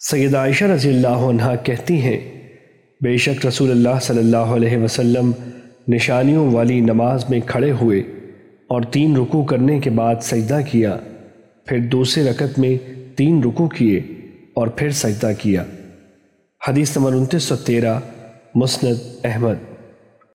سید عائشہ رضی اللہ عنہ کہتی ہیں، بے شک رسول اللہ صلی اللہ علیہ وسلم نشانیوں والی نماز میں کھڑے ہوئے اور تین رکوع کرنے کے بعد سجدہ کیا، پھر دوسرے رکت میں تین رکوع کیے اور پھر سجدہ کیا۔ حدیث نمبر انتیس سو تیرہ، مسند احمد۔